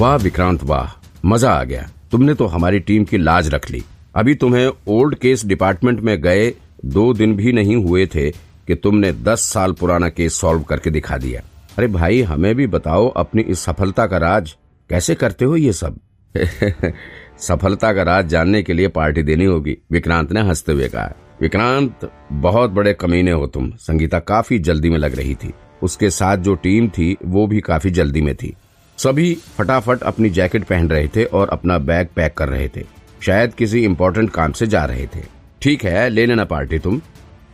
वाह विक्रांत, वाह। मज़ा आ गया। तुमने तो हमारी टीम की लाज रख ली। अभी तुम्हें ओल्ड केस डिपार्टमेंट में गए दो दिन भी नहीं हुए थे कि तुमने दस साल पुराना केस सॉल्व करके दिखा दिया। अरे भाई, हमें भी बताओ अपनी इस सफलता का राज। कैसे करते हो ये सब? सफलता का राज जानने के लिए पार्टी देनी होगी। विक्रांत ने हँसते हुए कहा, विक्रांत, बहुत बड़े कमीने हो तुम। संगीता काफ़ी जल्दी में लग रही थी। उसके साथ जो टीम थी, वो भी काफ़ी जल्दी में थी। सभी फटाफट अपनी जैकेट पहन रहे थे और अपना बैग पैक कर रहे थे। शायद किसी इम्पोर्टेंट काम से जा रहे थे। ठीक है, ले लेना पार्टी तुम।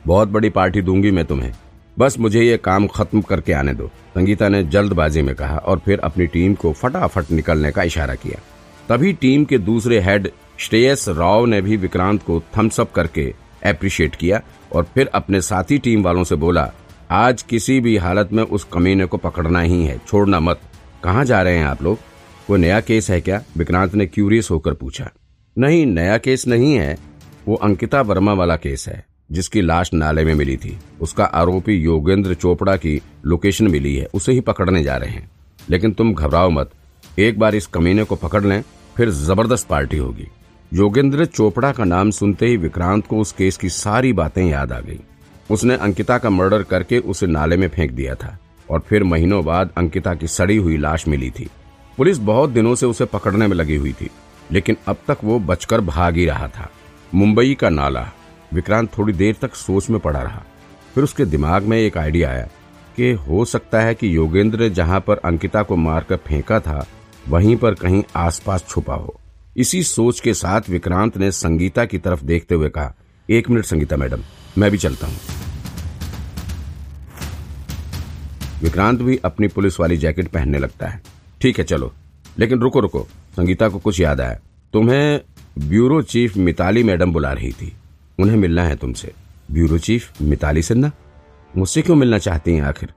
बहुत बड़ी पार्टी दूँगी मैं तुम्हें। बस मुझे ये काम खत्म करके आने दो। संगीता ने जल्दबाजी में कहा और फिर अपनी टीम को फटाफट निकलने का इशारा किया। तभी टीम के दूसरे हेड श्रेयस राव ने भी विक्रांत को थम्स अप करके अप्रिशिएट किया और फिर अपने साथी टीम वालों से बोला, आज किसी भी हालत में उस कमीने को पकड़ना ही है। छोड़ना मत। कहाँ जा रहे हैं आप लोग? वो नया केस है क्या? विक्रांत ने क्यूरियस होकर पूछा। नहीं, नया केस नहीं है। वो अंकिता वर्मा वाला केस है, जिसकी लाश नाले में मिली थी। उसका आरोपी योगेंद्र चोपड़ा की लोकेशन मिली है, उसे ही पकड़ने जा रहे हैं। लेकिन तुम घबराओ मत। एक बार इस कमीने को पकड़ लें, फिर ज़बरदस्त पार्टी होगी। योगेंद्र चोपड़ा का नाम सुनते ही विक्रांत को उस केस की सारी बातें याद आ गई। उसने अंकिता का मर्डर करके उसे नाले में फेंक दिया था। और फिर महीनों बाद अंकिता की सड़ी हुई लाश मिली थी। पुलिस बहुत दिनों से उसे पकड़ने में लगी हुई थी, लेकिन अब तक वो बचकर भाग ही रहा था। मुंबई का नाला, विक्रांत थोड़ी देर तक सोच में पड़ा रहा। फिर उसके दिमाग में एक आइडिया आया कि हो सकता है कि योगेंद्र जहाँ पर अंकिता को मारकर फेंका था, वहीं पर कहीं आसपास छुपा हो। इसी सोच के साथ विक्रांत ने संगीता की तरफ़ देखते हुए कहा, एक मिनट संगीता मैडम, मैं भी चलता हूँ। विक्रांत भी अपनी पुलिस वाली जैकेट पहनने लगता है। ठीक है, चलो। लेकिन रुको रुको। संगीता को कुछ याद आया। तुम्हें ब्यूरो चीफ मिताली मैडम बुला रही थी। उन्हें मिलना है तुमसे। Bureau chief Mitali Sinha? मुझसे क्यों मिलना चाहती हैं आखिर?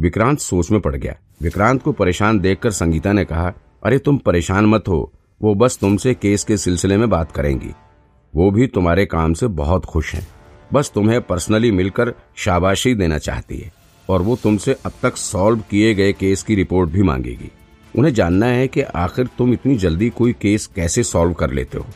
विक्रांत सोच में पड़ गया। विक्रांत को परेशान देखकर संगीता ने कहा, अरे, तुम परेशान मत हो। वो बस तुमसे केस के सिलसिले में बात करेंगी। वो भी तुम्हारे काम से बहुत खुश हैं। बस तुम्हें पर्सनली मिलकर शाबाशी देना चाहती है। और वो तुमसे अब तक सॉल्व किए गए केस की रिपोर्ट भी मांगेगी। उन्हें जानना है कि आखिर तुम इतनी जल्दी कोई केस कैसे सॉल्व कर लेते हो।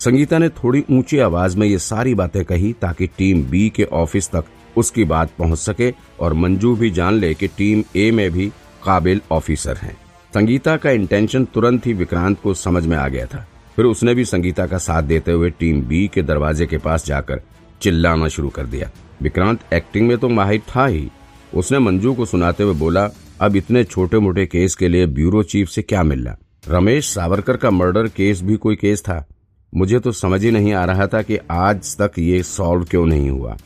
संगीता ने थोड़ी ऊँची आवाज़ में ये सारी बातें कही ताकि टीम बी के ऑफ़िस तक उसकी बात पहुँच सके और मंजू भी जान ले कि टीम ए में भी काबिल ऑफिसर हैं। संगीता का इंटेंशन तुरंत ही विक्रांत को समझ में आ गया था। फिर उसने भी संगीता का साथ देते हुए टीम बी के दरवाजे के पास जाकर चिल्लाना शुरू कर दिया। विक्रांत एक्टिंग में तो माहिर था ही। उसने मंजू को सुनाते हुए बोला, अब इतने छोटे मोटे केस के लिए ब्यूरो चीफ से क्या मिलना? रमेश सावरकर का मर्डर केस भी कोई केस था। मुझे तो समझ ही नहीं आ रहा था कि आज तक ये सॉल्व क्यों नहीं हुआ।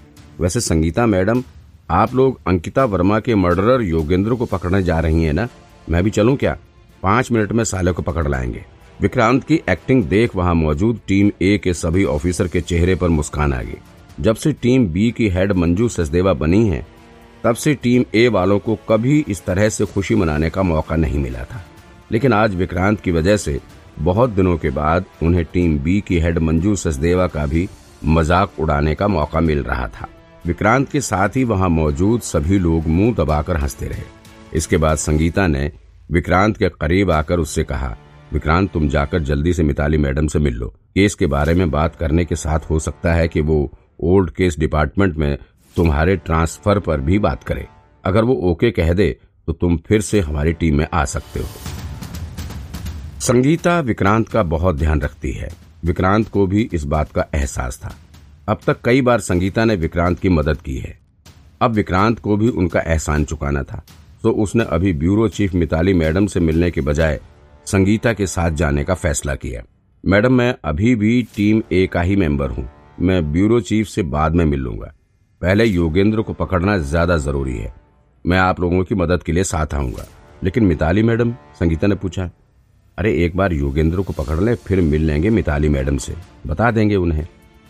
वैसे संगीता मैडम, आप लोग अंकिता वर्मा के मर्डरर योगेंद्र को पकड़ने जा रही हैं ना? मैं भी चलूँ क्या? पाँच मिनट में साले को पकड़ लाएँगे। विक्रांत की एक्टिंग देख वहाँ मौजूद टीम ए के सभी ऑफिसर के चेहरे पर मुस्कान आ गई। जब से टीम बी की हेड मंजू सचदेवा बनी है तब से टीम ए वालों को कभी इस तरह से खुशी मनाने का मौका नहीं मिला था। लेकिन आज विक्रांत की वजह से बहुत दिनों के बाद उन्हें टीम बी की हेड मंजू सचदेवा का भी मज़ाक उड़ाने का मौका मिल रहा था। विक्रांत के साथ ही वहाँ मौजूद सभी लोग मुँह दबाकर हँसते रहे। इसके बाद संगीता ने विक्रांत के करीब आकर उससे कहा, विक्रांत, तुम जाकर जल्दी से मिताली मैडम से मिल लो। केस के बारे में बात करने के साथ हो सकता है कि वो ओल्ड केस डिपार्टमेंट में तुम्हारे ट्रांसफ़र पर भी बात करे। अगर वो ओके कह दे तो तुम फिर से हमारी टीम में आ सकते हो। संगीता विक्रांत का बहुत ध्यान रखती है। विक्रांत को भी इस बात का एहसास था। अब तक कई बार संगीता ने विक्रांत की मदद की है। अब विक्रांत को भी उनका एहसान चुकाना था। तो उसने अभी ब्यूरो चीफ मिताली मैडम से मिलने के बजाय संगीता के साथ जाने का फैसला किया। मैडम, मैं अभी भी टीम ए का ही मेंबर हूँ। मैं ब्यूरो चीफ से बाद में मिल लूँगा। पहले योगेंद्र को पकड़ना ज़्यादा ज़रूरी है। मैं आप लोगों की मदद के लिए साथ आऊँगा। लेकिन मिताली मैडम, संगीता ने पूछा, अरे, एक बार योगेंद्र को पकड़ ले, फिर मिल लेंगे मिताली मैडम से। बता देंगे उन्हें।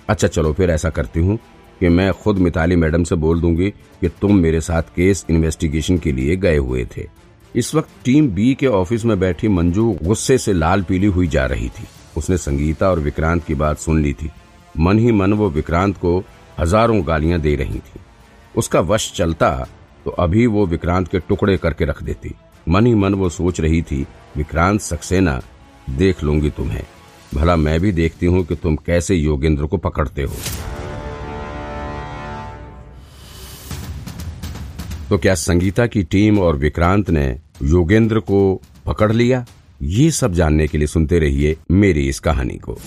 अच्छा चलो, फिर ऐसा करती हूँ कि मैं खुद मिताली मैडम से बोल दूँगी कि तुम मेरे साथ केस इन्वेस्टिगेशन के लिए गए हुए थे। इस वक्त टीम बी के ऑफ़िस में बैठी मंजू गुस्से से लाल पीली हुई जा रही थी। उसने संगीता और विक्रांत की बात सुन ली थी। मन ही मन वो विक्रांत को हज़ारों गालियाँ दे रही थी। उसका वश चलता तो अभी वो विक्रांत के टुकड़े करके रख देती। मन ही मन वो सोच रही थी, विक्रांत सक्सेना, देख लूँगी तुम्हें। भला मैं भी देखती हूँ कि तुम कैसे योगेंद्र को पकड़ते हो। तो क्या संगीता की टीम और विक्रांत ने योगेंद्र को पकड़ लिया? ये सब जानने के लिए सुनते रहिए मेरी इस कहानी को।